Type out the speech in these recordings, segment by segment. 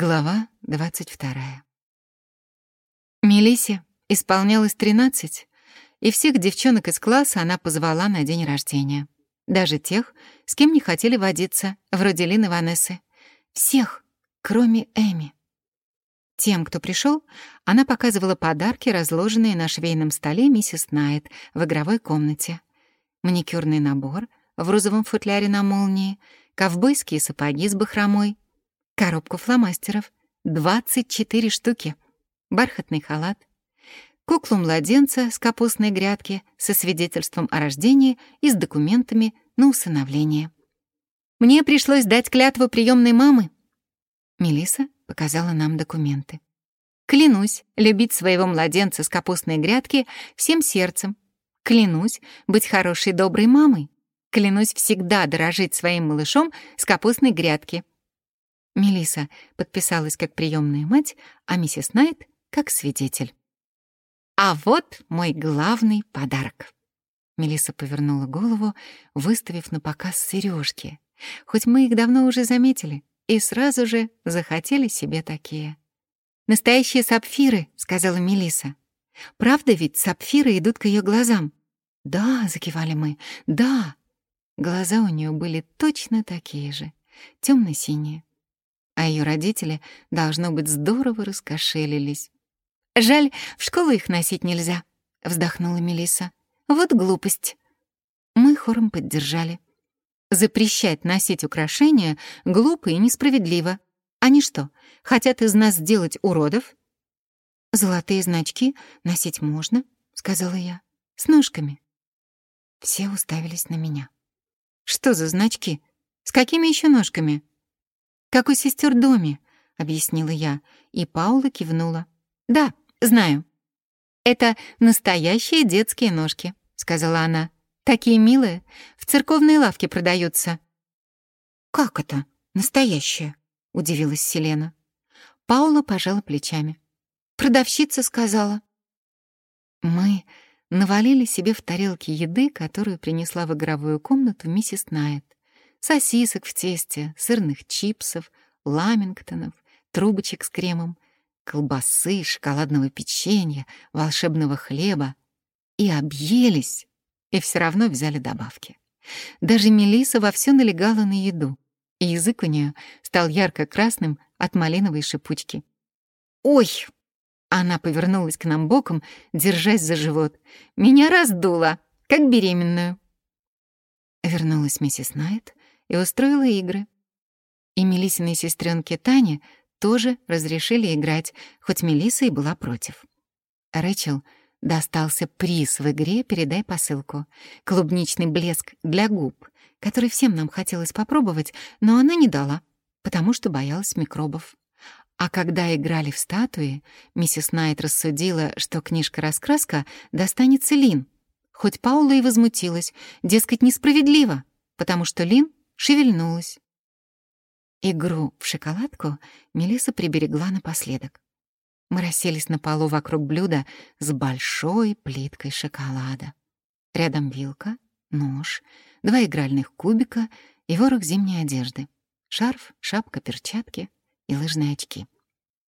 Глава 22. Мелисе исполнялось 13, и всех девчонок из класса она позвала на день рождения. Даже тех, с кем не хотели водиться, вроде Лины Ванессы. Всех, кроме Эми. Тем, кто пришел, она показывала подарки, разложенные на швейном столе миссис Найт в игровой комнате. Маникюрный набор в розовом футляре на молнии, ковбойские сапоги с бахромой — коробку фломастеров, 24 штуки, бархатный халат, куклу-младенца с капустной грядки со свидетельством о рождении и с документами на усыновление. «Мне пришлось дать клятву приемной мамы». Мелиса показала нам документы. «Клянусь любить своего младенца с капустной грядки всем сердцем. Клянусь быть хорошей доброй мамой. Клянусь всегда дорожить своим малышом с капустной грядки. Мелиса подписалась как приемная мать, а миссис Найт — как свидетель. «А вот мой главный подарок». Мелиса повернула голову, выставив на показ сережки. Хоть мы их давно уже заметили и сразу же захотели себе такие. «Настоящие сапфиры», — сказала Мелиса. «Правда ведь сапфиры идут к ее глазам?» «Да», — закивали мы, — «да». Глаза у нее были точно такие же, темно синие а ее родители, должно быть, здорово раскошелились. «Жаль, в школу их носить нельзя», — вздохнула Мелиса. «Вот глупость». Мы хором поддержали. Запрещать носить украшения глупо и несправедливо. Они что, хотят из нас сделать уродов? «Золотые значки носить можно», — сказала я, — «с ножками». Все уставились на меня. «Что за значки? С какими еще ножками?» «Как у сестер Доми», — объяснила я, и Паула кивнула. «Да, знаю». «Это настоящие детские ножки», — сказала она. «Такие милые, в церковной лавке продаются». «Как это? Настоящие?» — удивилась Селена. Паула пожала плечами. «Продавщица сказала». Мы навалили себе в тарелки еды, которую принесла в игровую комнату миссис Найт сосисок в тесте, сырных чипсов, ламингтонов, трубочек с кремом, колбасы, шоколадного печенья, волшебного хлеба. И объелись, и все равно взяли добавки. Даже Мелиса вовсю налегала на еду, и язык у нее стал ярко-красным от малиновой шипучки. «Ой!» Она повернулась к нам боком, держась за живот. «Меня раздуло, как беременную». Вернулась миссис Найт, и устроила игры. И Мелисиной сестренке Тане тоже разрешили играть, хоть Мелиса и была против. Рэчел достался приз в игре «Передай посылку» — клубничный блеск для губ, который всем нам хотелось попробовать, но она не дала, потому что боялась микробов. А когда играли в статуи, миссис Найт рассудила, что книжка-раскраска достанется Лин. Хоть Паула и возмутилась, дескать, несправедливо, потому что Лин шевельнулась. Игру в шоколадку Мелиса приберегла напоследок. Мы расселись на полу вокруг блюда с большой плиткой шоколада. Рядом вилка, нож, два игральных кубика и ворох зимней одежды. Шарф, шапка, перчатки и лыжные очки.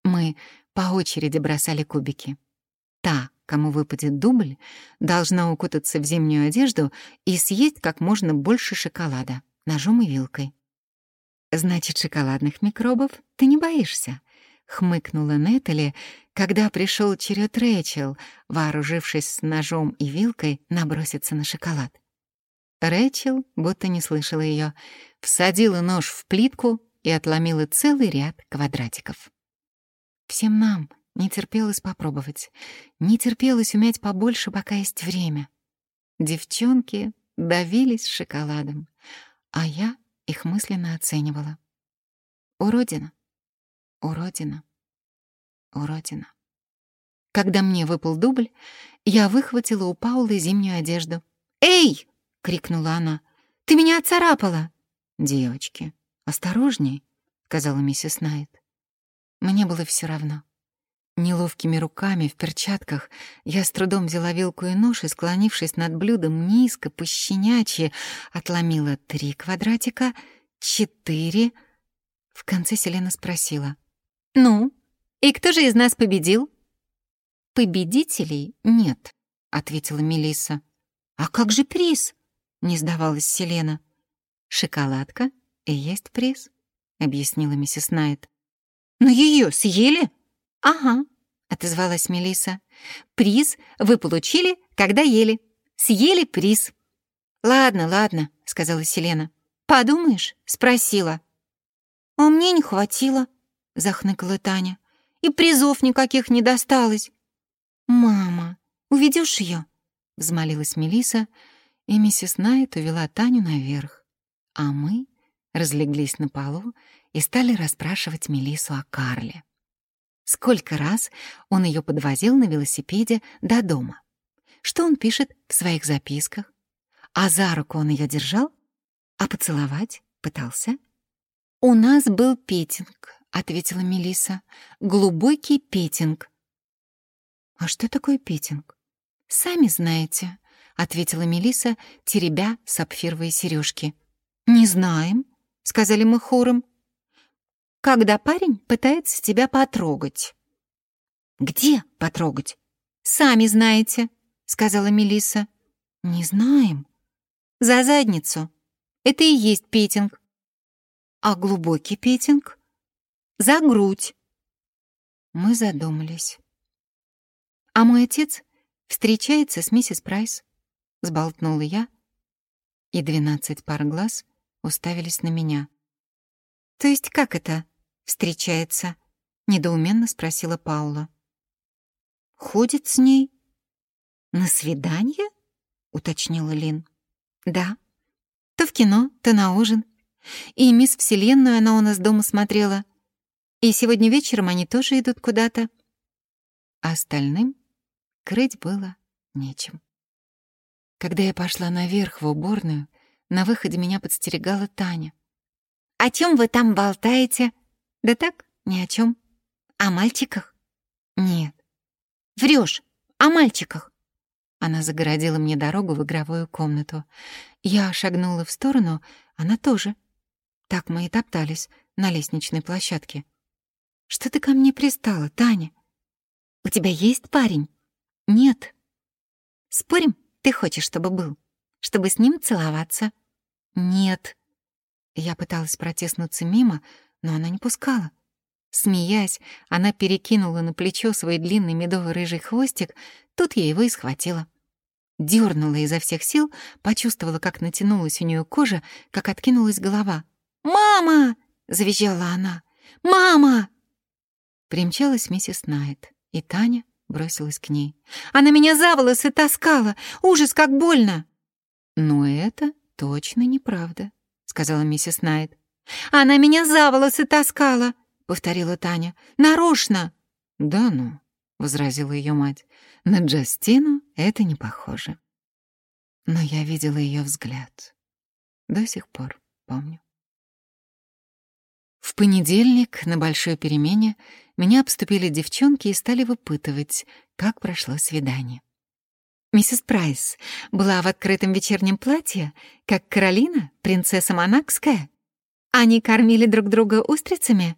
Мы по очереди бросали кубики. Та, кому выпадет дубль, должна укутаться в зимнюю одежду и съесть как можно больше шоколада ножом и вилкой. «Значит, шоколадных микробов ты не боишься?» — хмыкнула Нетали, когда пришел черед Рэчел, вооружившись с ножом и вилкой, наброситься на шоколад. Рэчел, будто не слышала ее, всадила нож в плитку и отломила целый ряд квадратиков. Всем нам не терпелось попробовать, не терпелось умять побольше, пока есть время. Девчонки давились шоколадом, а я их мысленно оценивала. Уродина, уродина, уродина. Когда мне выпал дубль, я выхватила у Паулы зимнюю одежду. «Эй!» — крикнула она. «Ты меня отцарапала!» «Девочки, осторожней!» — сказала миссис Найт. Мне было все равно. Неловкими руками в перчатках я с трудом взяла вилку и нож и, склонившись над блюдом низко, пощенячьи, отломила три квадратика, четыре. В конце Селена спросила. «Ну, и кто же из нас победил?» «Победителей нет», — ответила Мелисса. «А как же приз?» — не сдавалась Селена. «Шоколадка и есть приз», — объяснила миссис Найт. «Но ее съели?» «Ага», — отозвалась Мелисса. «Приз вы получили, когда ели. Съели приз». «Ладно, ладно», — сказала Селена. «Подумаешь?» — спросила. «А мне не хватило», — захныкала Таня. «И призов никаких не досталось». «Мама, уведешь ее? взмолилась Мелиса, и миссис Найт увела Таню наверх. А мы разлеглись на полу и стали расспрашивать Мелису о Карле. Сколько раз он ее подвозил на велосипеде до дома? Что он пишет в своих записках? А за руку он ее держал? А поцеловать пытался? «У нас был петинг», — ответила Мелиса. «Глубокий петинг». «А что такое петинг?» «Сами знаете», — ответила Мелиса, теребя сапфировые сережки. «Не знаем», — сказали мы хором. «Когда парень пытается тебя потрогать». «Где потрогать?» «Сами знаете», — сказала Мелиса. «Не знаем». «За задницу. Это и есть петинг». А глубокий петинг? За грудь. Мы задумались. А мой отец встречается с миссис Прайс, сболтнула я, и двенадцать пар глаз уставились на меня. То есть как это встречается? недоуменно спросила Паула. Ходит с ней на свидание? уточнила Лин. Да. То в кино, то на ужин, и «Мисс Вселенную» она у нас дома смотрела. И сегодня вечером они тоже идут куда-то. А остальным крыть было нечем. Когда я пошла наверх в уборную, на выходе меня подстерегала Таня. «О чем вы там болтаете?» «Да так, ни о чем. О мальчиках?» «Нет». Врешь. О мальчиках?» Она загородила мне дорогу в игровую комнату. Я шагнула в сторону, она тоже — так мы и топтались на лестничной площадке. «Что ты ко мне пристала, Таня? У тебя есть парень?» «Нет». «Спорим, ты хочешь, чтобы был? Чтобы с ним целоваться?» «Нет». Я пыталась протиснуться мимо, но она не пускала. Смеясь, она перекинула на плечо свой длинный медово-рыжий хвостик, тут я его и схватила. Дёрнула изо всех сил, почувствовала, как натянулась у нее кожа, как откинулась голова. «Мама!» — завизжала она. «Мама!» Примчалась миссис Найт, и Таня бросилась к ней. «Она меня за волосы таскала! Ужас, как больно!» «Но это точно неправда», — сказала миссис Найт. «Она меня за волосы таскала!» — повторила Таня. «Нарочно!» «Да ну», — возразила ее мать. «На Джастину это не похоже». Но я видела ее взгляд. До сих пор помню. В понедельник на большой перемене меня обступили девчонки и стали выпытывать, как прошло свидание. Миссис Прайс была в открытом вечернем платье, как Каролина, принцесса Монакская. Они кормили друг друга устрицами.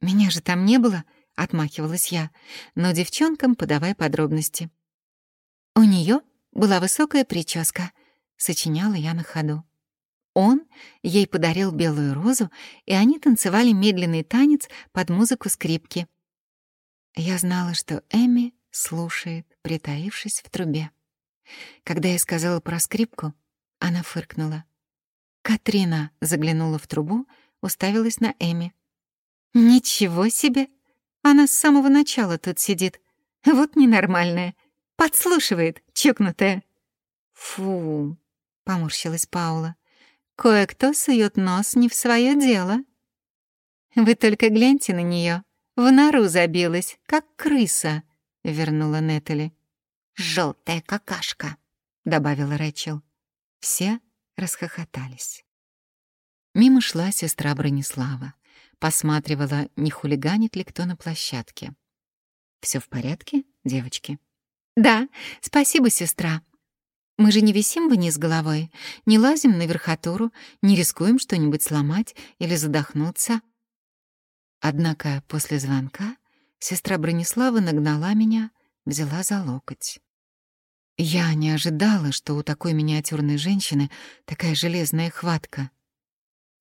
Меня же там не было, отмахивалась я, но девчонкам подавай подробности. У нее была высокая прическа, сочиняла я на ходу. Он ей подарил белую розу, и они танцевали медленный танец под музыку скрипки. Я знала, что Эми слушает, притаившись в трубе. Когда я сказала про скрипку, она фыркнула. Катрина заглянула в трубу, уставилась на Эми. «Ничего себе! Она с самого начала тут сидит. Вот ненормальная. Подслушивает, чокнутая». «Фу!» — поморщилась Паула. Кое-кто сует нос не в свое дело. Вы только гляньте на нее, в нору забилась, как крыса, вернула Нетали. Желтая какашка, добавила Рэчел. Все расхохотались. Мимо шла сестра Бронислава, посматривала, не хулиганит ли кто на площадке. Все в порядке, девочки? Да, спасибо, сестра, мы же не висим вниз головой, не лазим на верхотуру, не рискуем что-нибудь сломать или задохнуться. Однако после звонка сестра Бронислава нагнала меня, взяла за локоть. Я не ожидала, что у такой миниатюрной женщины такая железная хватка.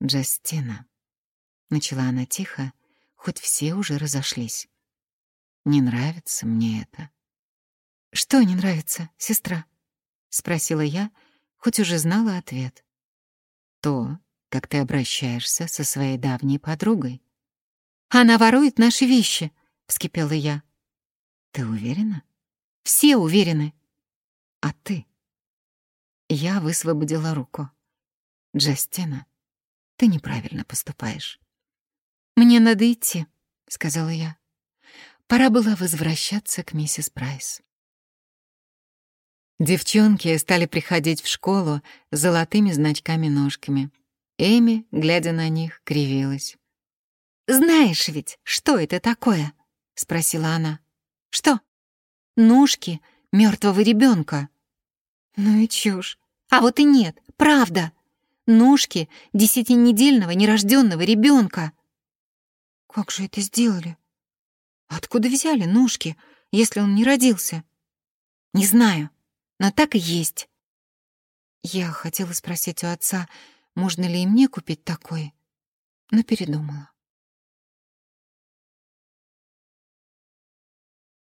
«Джастина», — начала она тихо, хоть все уже разошлись. «Не нравится мне это». «Что не нравится, сестра?» — спросила я, хоть уже знала ответ. «То, как ты обращаешься со своей давней подругой». «Она ворует наши вещи», — вскипела я. «Ты уверена?» «Все уверены». А ты? Я высвободила руку. Джастина, ты неправильно поступаешь. Мне надо идти, сказала я. Пора было возвращаться к миссис Прайс. Девчонки стали приходить в школу с золотыми значками-ножками. Эми, глядя на них, кривилась. «Знаешь ведь, что это такое?» — спросила она. «Что?» «Ножки мертвого ребенка. Ну и чушь. А вот и нет, правда. Ножки десятинедельного нерожденного ребенка. Как же это сделали? Откуда взяли ножки, если он не родился? Не знаю, но так и есть. Я хотела спросить у отца, можно ли и мне купить такой, но передумала.